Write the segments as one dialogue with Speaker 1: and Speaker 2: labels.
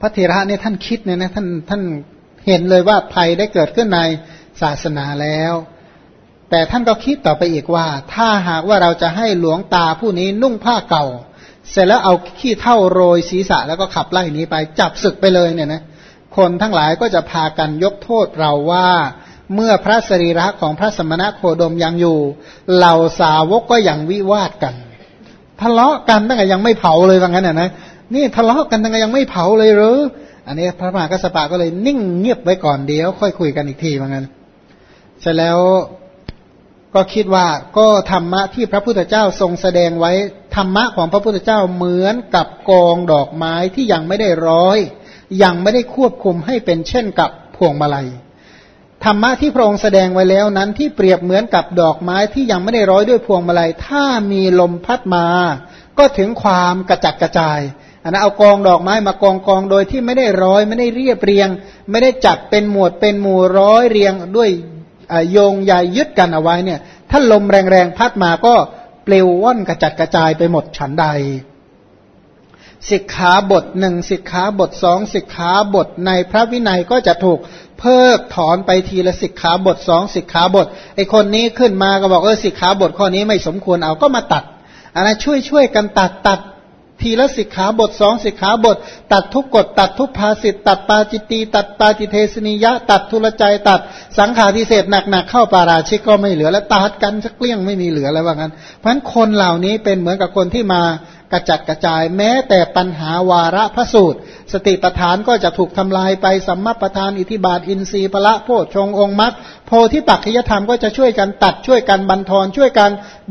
Speaker 1: พระเถระเนี่ยท่านคิดเนี่ยนะท่านท่านเห็นเลยว่าภัยได้เกิดขึ้นในศาสนาแล้ว แต่ท่านก็คิดต่อไปอีกว่า ถ้าหากว่าเราจะให้หลวงตาผู้นี้นุ่งผ้าเก่า เสร็จแล้วเอาขี้เท่าโรยศีรษะแล้วก็ขับไล่นี้ไปจับศึกไปเลยเนี่ยนะคนทั้งหลายก็จะพากันยกโทษเราว่าเมื่อพระสรีระของพระสมณะโคดมยังอยู่ เหล่าสาวกก็ยังวิวาทกัน ทะเลาะกันตั้งแต่ยังไม่เผาเลยว่างั้นนะ นี่ทะเลาะกันตั้งแต่ยังไม่เผาเลยหรืออันนี้พระมหากัสปะก็เลยนิ่งเงียบไว้ก่อนเดียว ค่อยคุยกันอีกทีว่างั้นเสร็จแล้วก็คิดว่าก็ธรรมะที่พระพุทธเจ้าทรงแสดงไว้ธรรมะของพระพุทธเจ้าเหมือนกับกองดอกไม้ที่ยังไม่ได้ร้อย ยังไม่ได้ควบคุมให้เป็นเช่นกับพวงมาลัยธรรมะที่พระองค์แสดงไว้แล้วนั้นที่เปรียบเหมือนกับดอกไม้ที่ยังไม่ได้ร้อยด้วยพวงมาลัย ถ้ามีลมพัดมา ก็ถึงความกระจัดกระจาย อันนั้นเอากองดอกไม้มากองกองโดยที่ไม่ได้ร้อยไม่ได้เรียบเรียง ไม่ได้จัดเป็นหมวดเป็นหมู่ร้อยเรียงด้วยโยงใยยึดกันเอาไว้เนี่ย ถ้าลมแรงๆพัดมาก็เปลวว่อนกระจัดกระจายไปหมดฉันใดสิกขาบทหนึ่งสิกขาบทสองสิกขาบทในพระวินัยก็จะถูกเพิกถอนไปทีละสิกขาบทสองสิกขาบทไอคนนี้ขึ้นมาก็บอกเออสิกขาบทข้อนี้ไม่สมควรเอาก็มาตัดอันนั้นช่วยช่วยกันตัดตัด ทีละสิกขาบทสองสิกขาบท ตัดทุกกฎตัดทุกภาสิตตัดปาจิตีตัดปาจิเทสนิยะ ตัดทุลใจตัดสังขาทิเศษหนักๆเข้าปาราชิกก็ไม่เหลือ แล้วตัดกันสักเกลี้ยงไม่มีเหลือแล้วว่างั้นเพราะฉะนั้นคนเหล่านี้เป็นเหมือนกับคนที่มากระจัดกระจายแม้แต่ปัญหาวาระพระสูตร สติปทานก็จะถูกทำลายไปสัมมาประธานอิทิบาทอินทรีย์พละโพชงองค์มัดโพธิปัจจยธรรมก็จะช่วยกันตัดช่วยกันบันทอนช่วยกัน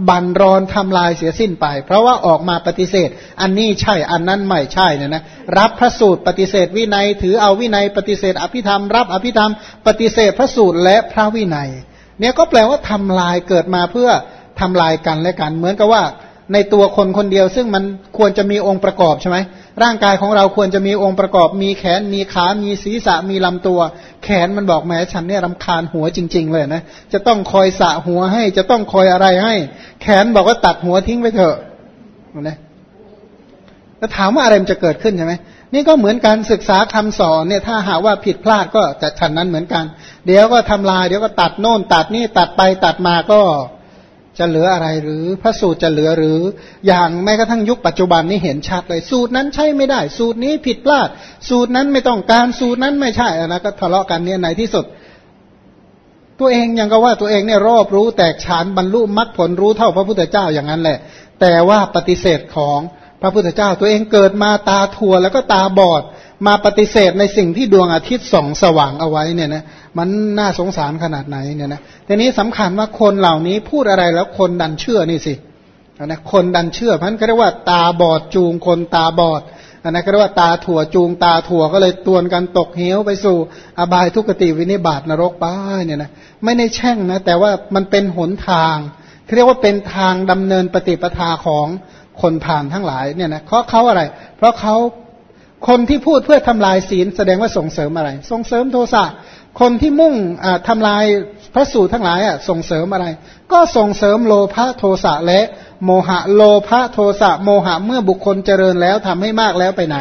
Speaker 1: บันรอนทำลายเสียสิ้นไป เพราะว่าออกมาปฏิเสธ อันนี้ใช่อันนั้นไม่ใช่เนี่ยนะรับพระสูตรปฏิเสธวินัยถือเอาวินัยปฏิเสธอภิธรรมรับอภิธรรม ปฏิเสธพระสูตรและพระวินัย เนี่ยก็แปลว่าทำลายเกิดมาเพื่อทำลายกันและกันเหมือนกับว่า ในตัวคนคนเดียว ซึ่งมันควรจะมีองค์ประกอบใช่ไหมร่างกายของเราควรจะมีองค์ประกอบ มีแขนมีขา มีศีรษะมีลำตัว แขนมันบอกแม้ฉันเนี่ยรำคาญหัวจริง ๆ เลยนะจะต้องคอยสะหัวให้ จะต้องคอยอะไรให้ แขนบอกว่าตัดหัวทิ้งไปเถอะนะแล้วถามว่าอะไรมันจะเกิดขึ้นใช่ไหมนี่ก็เหมือนการศึกษาคำสอนเนี่ยถ้าหาว่าผิดพลาดก็จะฉันนั้นเหมือนกัน เดี๋ยวก็ทำลายเดี๋ยวก็ตัดโน่นตัดนี่ตัดไปตัดมาก็ จะเหลืออะไรหรือพระสูตรจะเหลือหรือ อย่างแม้กระทั่งยุคปัจจุบันนี้เห็นชัดเลย สูตรนั้นใช่ไม่ได้ สูตรนี้ผิดพลาด สูตรนั้นไม่ต้องการสูตรนั้นไม่ใช่นะก็ทะเลาะกันเนี่ยในที่สุด ตัวเองยังก็ว่าตัวเองเนี่ยรอบรู้แตกฉานบรรลุมรรคผลรู้เท่าพระพุทธเจ้าอย่างนั้นแหละ แต่ว่าปฏิเสธของพระพุทธเจ้า ตัวเองเกิดมาตาทัวแล้วก็ตาบอด มาปฏิเสธในสิ่งที่ดวงอาทิตย์ส่องสว่างเอาไว้เนี่ยนะมันน่าสงสารขนาดไหนเนี่ยนะทีนี้สำคัญว่าคนเหล่านี้พูดอะไรแล้วคนดันเชื่อนี่สินะคนดันเชื่อพันก็เรียกว่าตาบอดจูงคนตาบอดอันนั้นก็เรียกว่าตาถั่วจูงตาถั่วก็เลยตวนกันตกเหวไปสู่ อบายทุกติวินิบาตนรกป้าเนี่ยนะไม่ได้แช่งนะ แต่ว่ามันเป็นหนทางเรียกว่าเป็นทางดำเนินปฏิปทาของคนผ่านทั้งหลายเนี่ยนะเพราะเขาอะไร เพราะเขา คนที่พูดเพื่อทำลายศีลแสดงว่าส่งเสริมอะไร ส่งเสริมโทสะ คนที่มุ่งทำลายพระสูตรทั้งหลายอะส่งเสริมอะไร ก็ส่งเสริมโลภะโทสะและโมหะโลภะโทสะโมหะเมื่อบุคคลเจริญแล้วทำให้มากแล้วไปไหน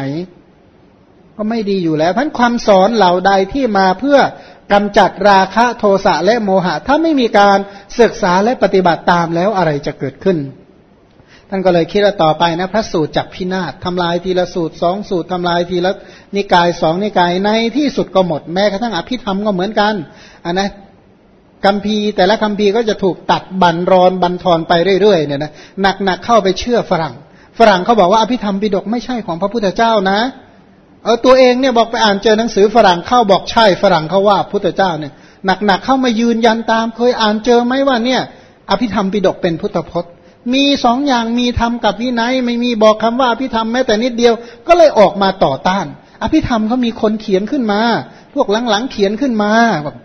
Speaker 1: ก็ไม่ดีอยู่แล้วพันความสอนเหล่าใดที่มาเพื่อกำจัดราคะโทสะและโมหะ ถ้าไม่มีการศึกษาและปฏิบัติตามแล้วอะไรจะเกิดขึ้น ท่านก็เลยคิดว่าต่อไปนะพระสูตรจักพินาศทำลายทีละสูตรสองสูตรทำลายทีละนิกายสองนิกายในที่สุดก็หมด แม้กระทั่งอภิธรรมก็เหมือนกันอันนะคำพีแต่ละคำพีก็จะถูกตัดบันรอนบันทอนไปเรื่อยๆเนี่ยนะหนักๆเข้าไปเชื่อฝรั่ง ฝรั่งเขาบอกว่าอภิธรรมปิฎกไม่ใช่ของพระพุทธเจ้านะเออตัวเองเนี่ยบอกไปอ่านเจอหนังสือฝรั่งเข้าบอกใช่ฝรั่งเขาว่าพุทธเจ้าเนี่ยหนักๆเข้ามายืนยันตาม เคยอ่านเจอไหมว่าเนี่ย อภิธรรมปิฎกเป็นพุทธพจน์ มีสองอย่างมีธรรมกับวินัยไม่มีบอกคำว่าอภิธรรมแม้แต่นิดเดียว ก็เลยออกมาต่อต้าน อภิธรรมเขามีคนเขียนขึ้นมา พวกหลังๆเขียนขึ้นมาแบบ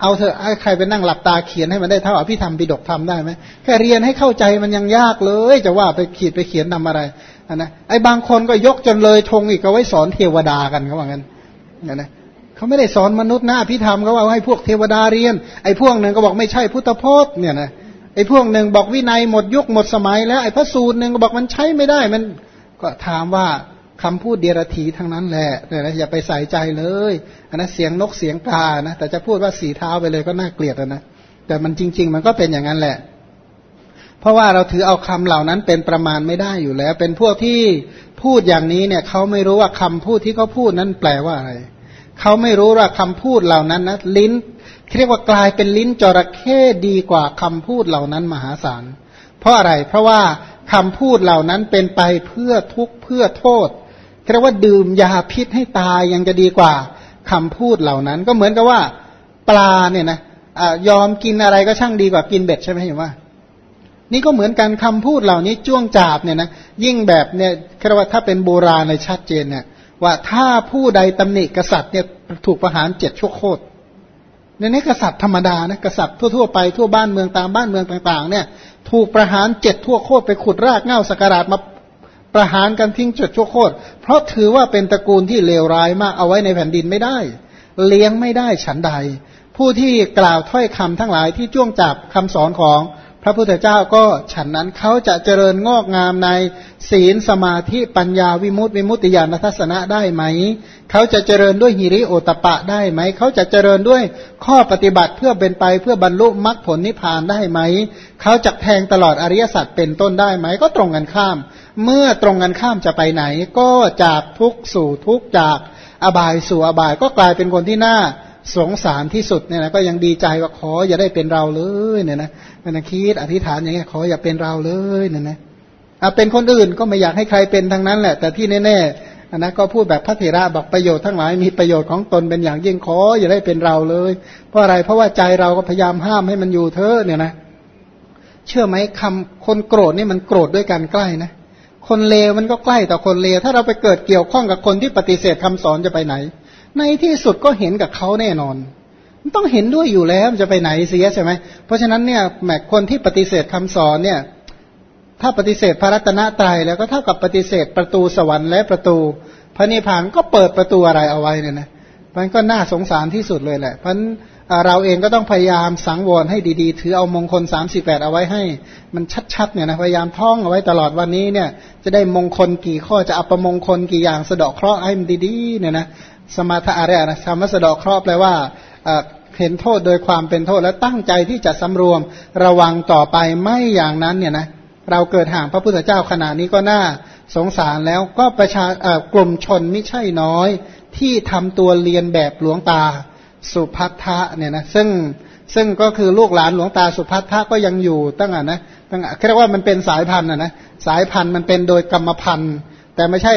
Speaker 1: เอาเถอะใครไปนั่งหลับตาเขียนให้มันได้เท่าอภิธรรมปิดกทำได้ไหมแค่เรียนให้เข้าใจมันยังยากเลย จะว่าไปขีดไปเขียนนำอะไรนะไอ้บางคนก็ยกจนเลยธงอีกก็ไว้สอนเทวดากันเขาว่างั้นนะเขาไม่ได้สอนมนุษย์นะอภิธรรมเขาเอาให้พวกเทวดาเรียน ไอ้พวกหนึ่งก็บอกไม่ใช่พุทธพจน์เนี่ยนะ ไอ้พวกหนึ่งบอกวินัยหมดยุคหมดสมัยแล้วไอ้พระสูตรหนึ่งก็บอกมันใช้ไม่ได้มันก็ถามว่าคำพูดเดียรถีทั้งนั้นแหละเนี่ยนะอย่าไปใส่ใจเลยอันนั้นเสียงนกเสียงกานะแต่จะพูดว่าสีเท้าไปเลยก็น่าเกลียดนะแต่มันจริง ๆ มันก็เป็นอย่างนั้นแหละ เพราะว่าเราถือเอาคำเหล่านั้นเป็นประมาณไม่ได้อยู่แล้ว เป็นพวกที่พูดอย่างนี้เนี่ยเขาไม่รู้ว่าคำพูดที่เขาพูดนั้นแปลว่าอะไรเขาไม่รู้ว่าคำพูดเหล่านั้นนะลิ้น เรียกว่ากลายเป็นลิ้นจระเข้ดีกว่าคำพูดเหล่านั้นมหาศาล เพราะอะไร เพราะว่าคำพูดเหล่านั้นเป็นไปเพื่อทุกข์เพื่อโทษเรียกว่าดื่มยาพิษให้ตายยังจะดีกว่าคำพูดเหล่านั้น ก็เหมือนกับว่า ปลาเนี่ยนะอยอมกินอะไรก็ช่างดีกว่ากินเบ็ดใช่ไหมเห็นว่า นี่ก็เหมือนกันคำพูดเหล่านี้จ้วงจาบเนี่ยนะยิ่งแบบเนี่ยเรียกว่าถ้าเป็นโบราณในชัดเจนเนี่ยว่าถ้าผู้ใดตำหนิกษัตริย์เนี่ยถูกประหารเจ็ดชั่วโคตร ในนี้กษัตริย์ธรรมดานะกษัตริย์ทั่วๆไปทั่วบ้านเมืองตามบ้านเมืองต่างๆ เนี่ยถูกประหารเจ็ดทั่วโคตรไปขุดรากเง่าสกราดมาประหารกันทิ้งจุดชั่วโคตรเพราะถือว่าเป็นตระกูลที่เลวร้ายมากเอาไว้ในแผ่นดินไม่ได้ เลี้ยงไม่ได้ฉันใด ผู้ที่กล่าวถ้อยคำทั้งหลายที่จ้วงจับคำสอนของ พระพุทธเจ้าก็ฉันนั้นเขาจะเจริญงอกงามในศีลสมาธิปัญญาวิมุตติวิมุตติญาณทัศนะได้ไหม เขาจะเจริญด้วยหิริโอตปะได้ไหม เขาจะเจริญด้วยข้อปฏิบัติเพื่อเป็นไปเพื่อบรรลุมรรคผลนิพพานได้ไหม เขาจะแทงตลอดอริยสัจเป็นต้นได้ไหม ก็ตรงกันข้าม เมื่อตรงกันข้ามจะไปไหน ก็จากทุกสู่ทุกจากอบายสู่อบายก็กลายเป็นคนที่น่า สงสารที่สุดเนี่ยนะก็ยังดีใจว่าขออย่าได้เป็นเราเลยเนี่ยนะมันคิดอธิษฐานอย่างเงี้ยขออย่าเป็นเราเลยเนี่ยนะเอาเป็นคนอื่นก็ไม่อยากให้ใครเป็นทั้งนั้นแหละ แต่ที่แน่ๆนะก็พูดแบบพระเถระบอกประโยชน์ทั้งหลายมีประโยชน์ของตนเป็นอย่างยิ่งขออย่าได้เป็นเราเลย เพราะอะไรเพราะว่าใจเราก็พยายามห้ามให้มันอยู่เถอะเนี่ยนะเชื่อไหมคำคนโกรธนี่มันโกรธด้วยกันใกล้นะคนเลวมันก็ใกล้ต่อคนเลวถ้าเราไปเกิดเกี่ยวข้องกับคนที่ปฏิเสธคำสอนจะไปไหน ในที่สุดก็เห็นกับเขาแน่นอน มันต้องเห็นด้วยอยู่แล้วจะไปไหนเสียใช่ไหมเพราะฉะนั้นเนี่ยแม้คนที่ปฏิเสธคำสอนเนี่ย ถ้าปฏิเสธพระรัตนตรัยแล้วก็เท่ากับปฏิเสธประตูสวรรค์และประตู พระนิพพานก็เปิดประตูอะไรเอาไว้เนี่ยนะมันก็น่าสงสารที่สุดเลยแหละ เพราะเราเองก็ต้องพยายามสังวรให้ดีๆ ถือเอามงคลสามสิบแปดเอาไว้ให้ มันชัดๆเนี่ยนะพยายามท่องเอาไว้ตลอดวันนี้เนี่ย จะได้มงคลกี่ข้อจะอัปมงคลกี่อย่างสะดอกเคราะห์ให้มันดีๆเนี่ยนะ สมาธิอะไรนะคำว่าสดอครอบแปลว่าเห็นโทษโดยความเป็นโทษและตั้งใจที่จะสำรวมระวังต่อไปไม่อย่างนั้นเนี่ยนะเราเกิดห่างพระพุทธเจ้าขนาดนี้ก็น่าสงสารแล้วก็ประชากลุ่มชนไม่ใช่น้อย ที่ทำตัวเรียนแบบหลวงตาสุพัทธะเนี่ยนะซึ่งซึ่งก็คือลูกหลานหลวงตาสุพัทธะก็ยังอยู่ตั้งอะนะตั้งเรียกว่ามันเป็นสายพันธุ์อะนะสายพันธุ์มันเป็นโดยกรรมพันธุ์ แต่ไม่ใช่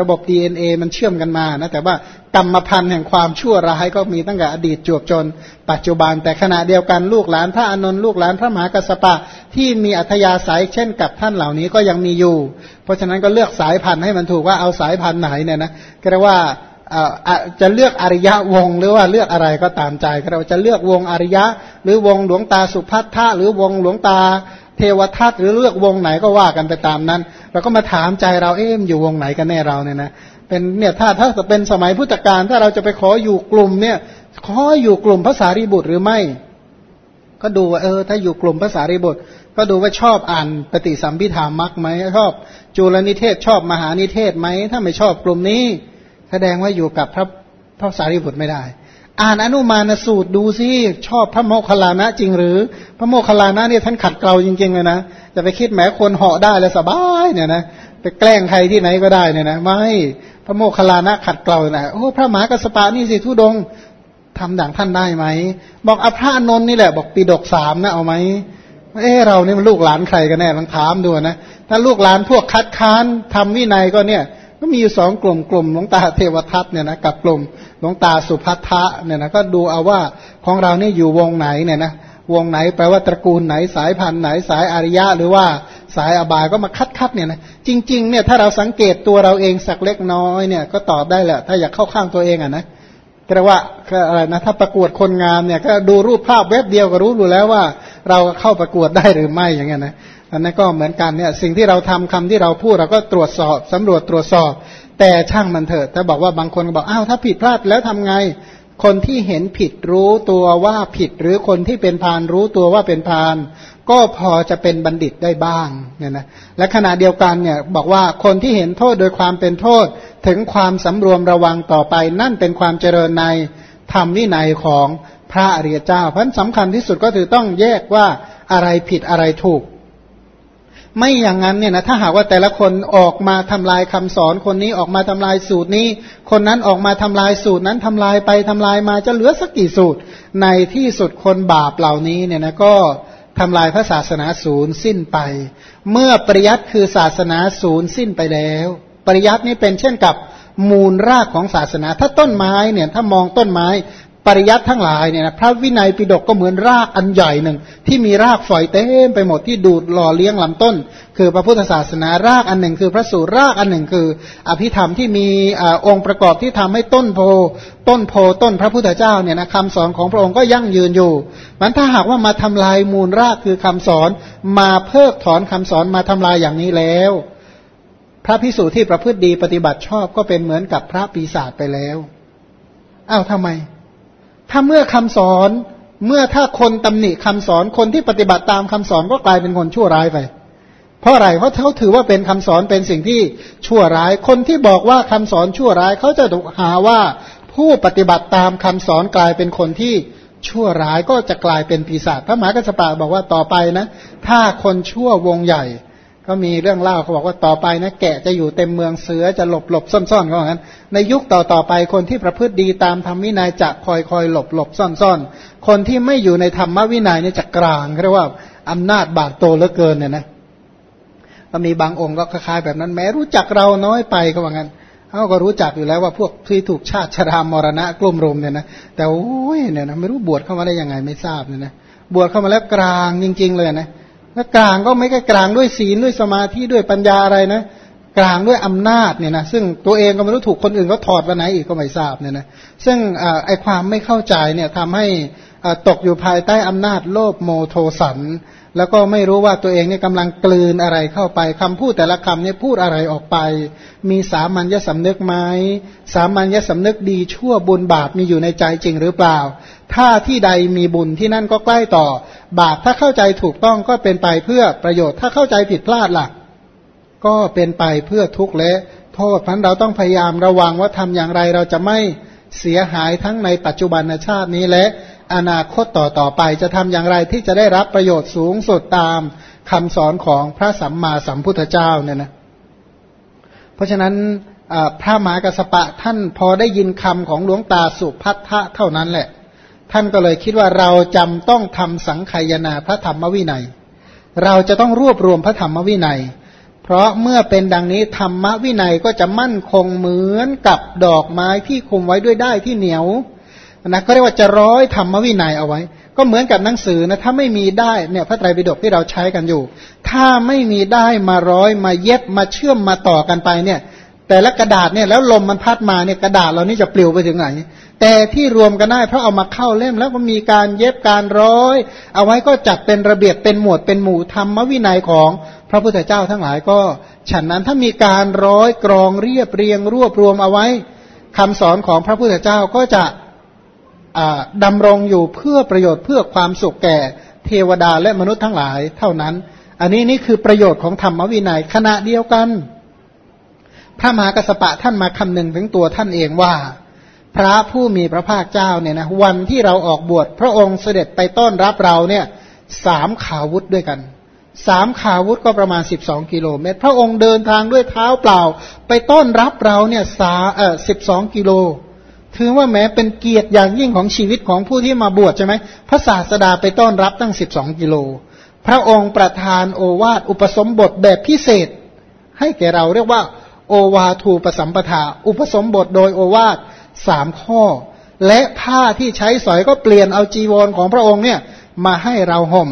Speaker 1: ระบบ DNA มันเชื่อมกันมานะแต่ว่ากรรมพันธุ์แห่งความชั่วร้ายก็มีตั้งแต่อดีตจวบจน ปัจจุบัน แต่ขณะเดียวกันลูกหลานพระอานนท์ลูกหลานพระมหากัสปะที่มีอัธยาศัยเช่นกับท่านเหล่านี้ก็ยังมีอยู่ เพราะฉะนั้นก็เลือกสายพันธุ์ให้มันถูกว่าเอาสายพันธุ์ไหนเนี่ยนะก็เรียกว่าจะเลือกอริยะวงหรือว่าเลือกอะไรก็ตามใจเราจะเลือกวงอริยะ หรือวงหลวงตาสุพัทธะหรือวงหลวงตาเทวทัตหรือเลือกวงไหนก็ว่ากันไปตามนั้น เราก็มาถามใจเราเอ๊มอยู่วงไหนกันแน่เราเนี่ยนะเป็นเนี่ยถ้าถ้าเป็นสมัยพุทธกาลถ้าเราจะไปขออยู่กลุ่มเนี่ย ขออยู่กลุ่มภาษารีบุตรหรือไม่ ก็ดูว่าเออ ถ้าอยู่กลุ่มภาษารีบุตร ก็ดูว่าชอบอ่านปฏิสัมพิธามักไหมชอบจุลนิเทศชอบมหานิเทศไหมถ้าไม่ชอบกลุ่มนี้ แสดงว่าอยู่กับพระพระสารีบุตรไม่ได้ อ่านอนุมานสูตรดูซิชอบพระโมคคัลลานะจริงหรือ พระโมคคัลลานะเนี่ยท่านขัดเกลาจริงๆเลยนะจะไปคิดแหมคนเหาะได้แล้วสบายเนี่ยนะไปแกล้งใครที่ไหนก็ได้เนี่ยนะไม่พระโมคคัลลานะขัดเกลานะโอ้พระหมากัสปะนี่สิทุดงทำดังท่านได้ไหมบอกอภระนนท์นี่แหละบอกปีดกสามนะเอาไหมเออเรานี่มันลูกหลานใครกันแน่ลองถามดูนะถ้าลูกหลานพวกคัดค้านทำวินัยก็เนี่ยก็มีอยู่สองกลุ่มกลุ่มหลวงตาเทวทัตเนี่ยนะกับกลุ่ม หลวงตาสุพัทธะเนี่ยนะก็ดูเอาว่าของเรานี่อยู่วงไหนเนี่ยนะวงไหนแปลว่าตระกูลไหนสายพันธุ์ไหนสายอริยะ หรือว่าสายอบายก็มาคัดคัดเนี่ยนะจริงๆเนี่ยถ้าเราสังเกตตัวเราเองสักเล็กน้อยเนี่ยก็ตอบได้แหละถ้าอยากเข้าข้างตัวเองอะนะแต่ว่าอะไรนะถ้าประกวดคนงามเนี่ยก็ดูรูปภาพเว็บเดียวก็รู้อยู่แล้วว่า เราเข้าประกวดได้หรือไม่อย่างเงี้ยนะอันนั้นก็เหมือนกันเนี่ยสิ่งที่เราทำคำที่เราพูดเราก็ตรวจสอบสำรวจตรวจสอบ แต่ช่างมันเถอะถ้าบอกว่าบางคนก็บอกอ้าวถ้าผิดพลาดแล้วทำไง คนที่เห็นผิดรู้ตัวว่าผิดหรือคนที่เป็นพานรู้ตัวว่าเป็นพานก็พอจะเป็นบัณฑิตได้บ้างเนี่ยนะและขณะเดียวกันเนี่ยบอกว่าคนที่เห็นโทษโดยความเป็นโทษถึงความสำรวมระวังต่อไป นั่นเป็นความเจริญในธรรมวินัยของพระอริยเจ้าเพราะสำคัญที่สุดก็คือต้องแยกว่าอะไรผิดอะไรถูก ไม่อย่างนั้นเนี่ยนะถ้าหากว่าแต่ละคนออกมาทำลายคำสอนคนนี้ออกมาทำลายสูตรนี้ คนนั้นออกมาทำลายสูตรนั้นทำลายไปทำลายมาจะเหลือสักกี่สูตร ในที่สุดคนบาปเหล่านี้เนี่ยนะก็ทำลายพระศาสนาศูนย์สิ้นไป เมื่อปริยัติคือศาสนาศูนย์สิ้นไปแล้ว ปริยัตินี้เป็นเช่นกับมูลรากของศาสนา ถ้าต้นไม้เนี่ยถ้ามองต้นไม้ ปริยัติทั้งหลายเนี่ยนะพระวินัยปิฎกก็เหมือนรากอันใหญ่หนึ่ง ที่มีรากฝอยเต็มไปหมดที่ดูดหล่อเลี้ยงลำต้น คือพระพุทธศาสนารากอันหนึ่ง คือพระสูตรรากอันหนึ่งคือ อภิธรรมที่มีอองค์ประกอบที่ทำให้ต้นโพต้นโพต้นพระพุทธเจ้าเนี่ยนะคำสอนของพระองค์ก็ยั่งยืนอยู่มันถ้าหากว่ามาทำลายมูลรากคือคำสอน มาเพิกถอนคำสอนมาทำลายอย่างนี้แล้ว พระพิสูจน์ที่ประพฤติดีปฏิบัติชอบก็เป็นเหมือนกับพระปีศาจไปแล้วอ้าวทำไม ถ้าเมื่อคำสอนเมื่อถ้าคนตำหนิคำสอนคนที่ปฏิบัติตามคำสอนก็กลายเป็นคนชั่วร้ายไป เพราะอะไรเพราะเขาถือว่าเป็นคำสอนเป็นสิ่งที่ชั่วร้าย คนที่บอกว่าคำสอนชั่วร้ายเขาจะถูกหาว่าผู้ปฏิบัติตามคำสอนกลายเป็นคนที่ชั่วร้ายก็จะกลายเป็นปีศาจพระมหากัสปะบอกว่าต่อไปนะ ถ้าคนชั่ววงใหญ่ ก็มีเรื่องเล่าเขาบอกว่าต่อไปนะแกะจะอยู่เต็มเมืองเสือจะหลบหลบซ่อนซ่อนเขาบอกงั้น ในยุคต่อต่อไปคนที่ประพฤติดีตามธรรมวินัยจะคอยคอยหลบหลบซ่อนซ่อนคนที่ไม่อยู่ในธรรมวินัยเนี่ยจะกลางเรียกว่าอำนาจบาดโตเหลือเกินเนี่ยนะก็มีบางองค์ก็คล้ายๆแบบนั้น แม้รู้จักเราน้อยไปก็ว่างั้นเขาก็รู้จักอยู่แล้วว่าพวกที่ถูกชาติชรามรณะกลุ่มรุมเนี่ยนะแต่โอ้ยเนี่ยนะไม่รู้บวชเข้ามาได้ยังไงไม่ทราบเนี่ยนะบวชเข้ามาแล้วกลางจริง ๆ เลยนะ ถ้ากลางก็ไม่ใช่กลางด้วยศีลด้วยสมาธิด้วยปัญญาอะไรนะกลางด้วยอำนาจเนี่ยนะซึ่งตัวเองก็ไม่รู้ถูกคนอื่นก็ถอดวันไหนอีกก็ไม่ทราบเนี่ยนะซึ่งไอความไม่เข้าใจเนี่ยทำให้ตกอยู่ภายใต้อำนาจโลภโมโทสัน แล้วก็ไม่รู้ว่าตัวเองเนี่ยกำลังกลืนอะไรเข้าไปคำพูดแต่ละคำเนี่ยพูดอะไรออกไป มีสามัญญสำนึกไหมสามัญญสำนึกดีชั่วบุญบาปมีอยู่ในใจจริงหรือเปล่า ถ้าที่ใดมีบุญที่นั่นก็ใกล้ต่อ บาปถ้าเข้าใจถูกต้องก็เป็นไปเพื่อประโยชน์ ถ้าเข้าใจผิดพลาดล่ะ ก็เป็นไปเพื่อทุกข์และโทษพันเราต้องพยายามระวังว่าทำอย่างไรเราจะไม่เสียหายทั้งในปัจจุบันชาตินี้และ อนาคตต่อต่อไปจะทำอย่างไรที่จะได้รับประโยชน์สูงสุดตามคำสอนของพระสัมมาสัมพุทธเจ้าเนี่ยนะเพราะฉะนั้นพระมหากัสปะท่านพอได้ยินคำของหลวงตาสุพัทธะเท่านั้นแหละ ท่านก็เลยคิดว่าเราจำต้องทำสังขยนาพระธรรมวินัย เราจะต้องรวบรวมพระธรรมวินัย เพราะเมื่อเป็นดังนี้ธรรมวินัยก็จะมั่นคงเหมือนกับดอกไม้ที่คุมไว้ด้วยได้ที่เหนียว นะก็เรียกว่าจะร้อยธรรมวินัยเอาไว้ ก็เหมือนกับหนังสือนะถ้าไม่มีได้เนี่ยพระไตรปิฎกที่เราใช้กันอยู่ ถ้าไม่มีได้มาร้อยมาเย็บมาเชื่อมมาต่อกันไปเนี่ย แต่ละกระดาษเนี่ยแล้วลมมันพัดมาเนี่ยกระดาษเรานี่จะปลิวไปถึงไหน แต่ที่รวมกันได้เพราะเอามาเข้าเล่มแล้วก็มีการเย็บการร้อย เอาไว้ก็จัดเป็นระเบียบเป็นหมวดเป็นหมู่ธรรมวินัยของพระพุทธเจ้าทั้งหลายก็ฉันนั้นถ้ามีการร้อยกรองเรียบเรียงรวบรวมเอาไว้คำสอนของพระพุทธเจ้าก็จะ ดำรงอยู่เพื่อประโยชน์เพื่อความสุขแก่เทวดาและมนุษย์ทั้งหลายเท่านั้น อันนี้นี่คือประโยชน์ของธรรมวินัยขณะเดียวกัน พระมหากสปะท่านมาคำนึงถึงตัวท่านเองว่า พระผู้มีพระภาคเจ้าเนี่ยนะวันที่เราออกบวชพระองค์เสด็จไปต้อนรับเราเนี่ยสามขาวุธด้วยกันสามขาวุธก็ประมาณสิบสองกิโลเมตร พระองค์เดินทางด้วยเท้าเปล่า ไปต้อนรับเราเนี่ยสาเออสิบสองกิโล ถือว่าแม้เป็นเกียรติอย่างยิ่งของชีวิตของผู้ที่มาบวชใช่ไหมพระศาสดาไปต้อนรับตั้งสิบสองกิโล พระองค์ประทานโอวาทอุปสมบทแบบพิเศษ ให้แก่เราเรียกว่า โอวาทูปสัมปทา อุปสมบทโดยโอวาทสามข้อ และผ้าที่ใช้สอยก็เปลี่ยนเอาจีวรของพระองค์เนี่ยมาให้เราห่ม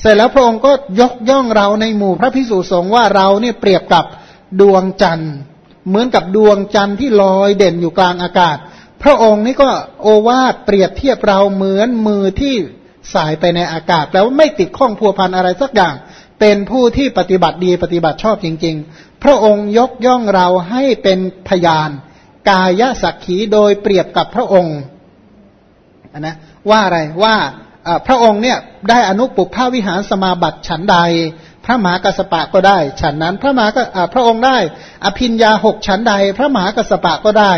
Speaker 1: เสร็จแล้วพระองค์ก็ยกย่องเราในหมู่พระพิสุสงฆ์ว่าเราเนี่ยเปรียบกับดวงจันทร์ เหมือนกับดวงจันทร์ที่ลอยเด่นอยู่กลางอากาศ พระองค์นี่ก็โอวาทเปรียบเทียบเราเหมือนมือที่สายไปในอากาศแล้วไม่ติดข้องพัวพันอะไรสักอย่าง เป็นผู้ที่ปฏิบัติดีปฏิบัติชอบจริง ๆ พระองค์ยกย่องเราให้เป็นพยาน กายสักขีโดยเปรียบกับพระองค์นะว่าอะไรว่าพระองค์เนี่ยได้อนุปุพภาวิหารสมาบัติฉันใด พระมหากัสปะก็ได้ ฉันนั้นพระมหาพระองค์ได้ อภินยาหกฉันใด พระมหากัสปะก็ได้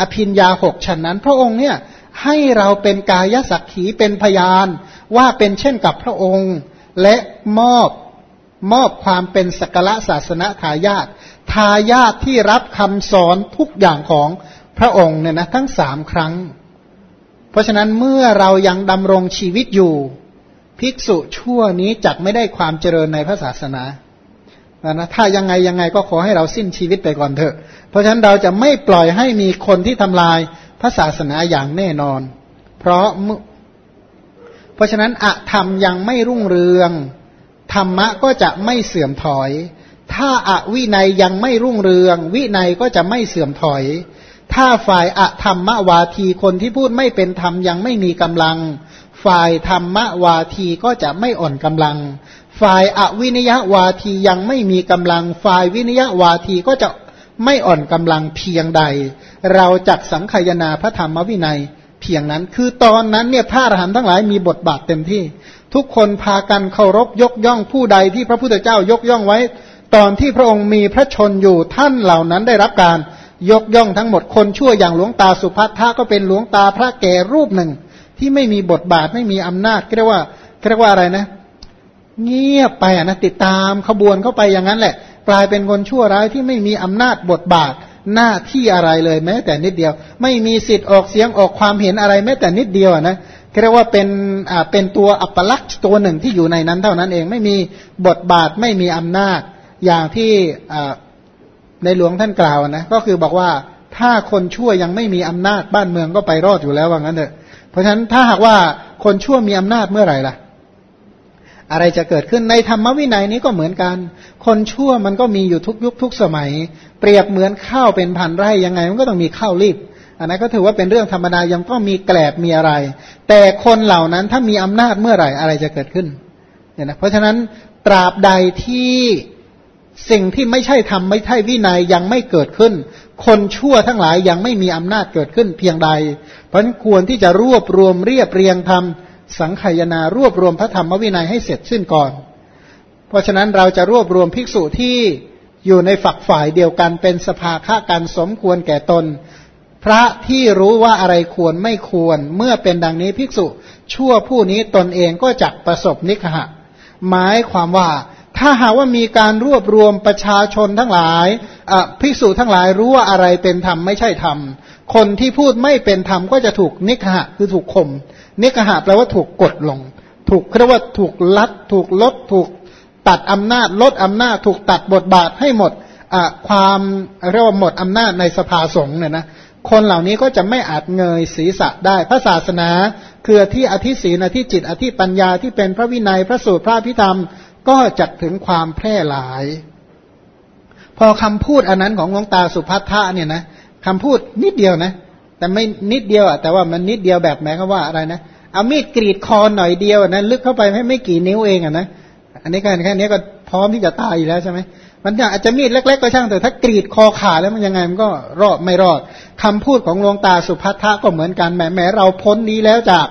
Speaker 1: อภินยาหกฉันนั้น พระองค์เนี่ยให้เราเป็นกายสักขีเป็นพยานว่าเป็นเช่นกับพระองค์ และมอบมอบความเป็นสกละศาสนาทายาททายาทที่รับคำสอนทุกอย่างของพระองค์เนี่ยนะทั้งสามครั้ง เพราะฉะนั้นเมื่อเรายังดำรงชีวิตอยู่ ภิกษุชั่วนี้จักไม่ได้ความเจริญในพระศาสนานะถ้ายังไงยังไงก็ขอให้เราสิ้นชีวิตไปก่อนเถอะ เพราะฉะนั้นเราจะไม่ปล่อยให้มีคนที่ทำลายพระศาสนาอย่างแน่นอน เพราะ เพราะฉะนั้นอะธรรมยังไม่รุ่งเรือง ธรรมะก็จะไม่เสื่อมถอย ถ้าอะวินัยยังไม่รุ่งเรือง วินัยก็จะไม่เสื่อมถอย ถ้าฝ่ายอะธรรมวาทีคนที่พูดไม่เป็นธรรมยังไม่มีกำลัง ฝ่ายธรรมวาทีก็จะไม่อ่อนกำลัง ฝ่ายอวินยวาทียังไม่มีกำลัง ฝ่ายวินยวาทีก็จะไม่อ่อนกำลังเพียงใด เราจักสังขยนาพระธรรมวินัยเพียงนั้น คือตอนนั้นเนี่ยพระอรหันต์ทั้งหลายมีบทบาทเต็มที่ ทุกคนพากันเคารพยกย่องผู้ใดที่พระพุทธเจ้ายกย่องไว้ ตอนที่พระองค์มีพระชนอยู่ท่านเหล่านั้นได้รับการยกย่องทั้งหมดคนชั่วอย่างหลวงตาสุภัททะก็เป็นหลวงตาพระแก่รูปหนึ่ง ที่ไม่มีบทบาทไม่มีอำนาจเรียกว่าเรียกว่าอะไรนะ เงียบไปอะนะติดตามขบวนเข้าไปอย่างนั้นแหละ กลายเป็นคนชั่วร้ายที่ไม่มีอำนาจบทบาทหน้าที่อะไรเลยแม้ แต่นิดเดียว ไม่มีสิทธิ์ออกเสียงออกความเห็นอะไรแม้แต่นิดเดียวนะเรียกว่าเป็นอ่าเป็นตัวอัปลักษณ์ตัวหนึ่งที่อยู่ในนั้นเท่านั้นเองไม่มีบทบาทไม่มีอำนาจอย่างที่อ่าในหลวงท่านกล่าวนะก็คือบอกว่าถ้าคนชั่วยังไม่มีอำนาจบ้านเมืองก็ไปรอดอยู่แล้วว่างั้นเถอะ เพราะฉะนั้นถ้าหากว่าคนชั่วมีอำนาจเมื่อไหร่ล่ะ อะไรจะเกิดขึ้นในธรรมวินัยนี้ก็เหมือนกัน คนชั่วมันก็มีอยู่ทุกยุคทุกสมัย เปรียบเหมือนข้าวเป็นพันไร่ยังไง มันก็ต้องมีข้าวรีบอันนั้นก็ถือว่าเป็นเรื่องธรรมดายังต้องมีแกลบมีอะไร แต่คนเหล่านั้นถ้ามีอำนาจเมื่อไหร่อะไรจะเกิดขึ้นเนี่ยนะเพราะฉะนั้นตราบใดที่ สิ่งที่ไม่ใช่ธรรมไม่ใช่วินัยยังไม่เกิดขึ้น คนชั่วทั้งหลายยังไม่มีอำนาจเกิดขึ้นเพียงใด เพราะฉะนั้นควรที่จะรวบรวมเรียบเรียงทำสังขยานารวบรวมพระธรรมวินัยให้เสร็จสิ้นก่อน เพราะฉะนั้นเราจะรวบรวมภิกษุที่อยู่ในฝักฝ่ายเดียวกันเป็นสภาฆากันสมควรแก่ตน พระที่รู้ว่าอะไรควรไม่ควร เมื่อเป็นดังนี้ภิกษุ ชั่วผู้นี้ตนเองก็จักประสบนิคหะ หมายความว่า ถ้าหากว่ามีการรวบรวมประชาชนทั้งหลายภิกษุทั้งหลายรู้ว่าอะไรเป็นธรรมไม่ใช่ธรรม คนที่พูดไม่เป็นธรรมก็จะถูกนิคหะคือถูกข่มนิกหะแปลว่าถูกกดลง ถูกเรียกว่าถูกลัด ถูกลด ถูกตัดอำนาจ ลดอำนาจ ถูกตัดบทบาทให้หมดความเรียกว่าหมดอำนาจในสภาสงฆ์เนี่ยนะคนเหล่านี้ก็จะไม่อาจเงยศีรษะได้ พระศาสนา คือที่อธิศีนอธิจิต อธิปัญญาที่เป็นพระวินัยพระสูตรพระพิธรรม ก็จะถึงความแพร่หลาย พอคำพูดอันนั้นของหลวงตาสุภัททะเนี่ยนะคำพูดนิดเดียวนะ แต่ไม่นิดเดียวอะแต่ว่ามันนิดเดียวแบบหมายความว่าอะไรนะเอามีดกรีดคอหน่อยเดียวนะลึกเข้าไปไม่ไม่กี่นิ้วเองอะนะอันนี้แค่แค่นี้ก็พร้อมที่จะตายอยู่แล้วใช่ไหมมันอาจจะมีดเล็ก ๆ ก็ช่างแต่ถ้ากรีดคอขาดแล้วมันยังไงมันก็รอดไม่รอดคำพูดของหลวงตาสุภัททะก็เหมือนกันแหมแหมเราพ้นดีแล้วจาก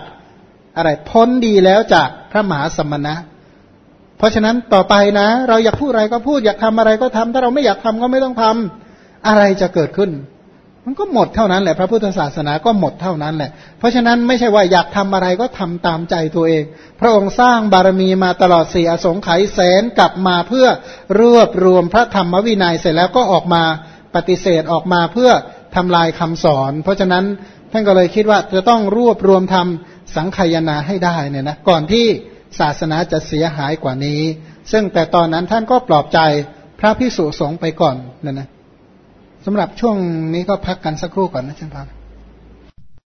Speaker 1: อะไรพ้นดีแล้วจากพระมหาสมณะ เพราะฉะนั้นต่อไปนะ เราอยากพูดอะไรก็พูดอยากทำอะไรก็ทำถ้าเราไม่อยากทำก็ไม่ต้องทำอะไรจะเกิดขึ้น มันก็หมดเท่านั้นแหละ พระพุทธศาสนาก็หมดเท่านั้นแหละ เพราะฉะนั้นไม่ใช่ว่าอยากทำอะไรก็ทำตามใจตัวเอง พระองค์สร้างบารมีมาตลอดสี่อสงไขยแสนกลับมาเพื่อรวบรวมพระธรรมวินัยเสร็จแล้วก็ออกมาปฏิเสธออกมาเพื่อทำลายคำสอน เพราะฉะนั้นท่านก็เลยคิดว่าจะต้องรวบรวมทำสังขยาให้ได้เนี่ยนะก่อนที่ ศาสนาจะเสียหายกว่านี้ ซึ่งแต่ตอนนั้นท่านก็ปลอบใจพระพิสุสงฆ์ไปก่อนนะนะสำหรับช่วงนี้ก็พักกันสักครู่ก่อนนะเช่นพัก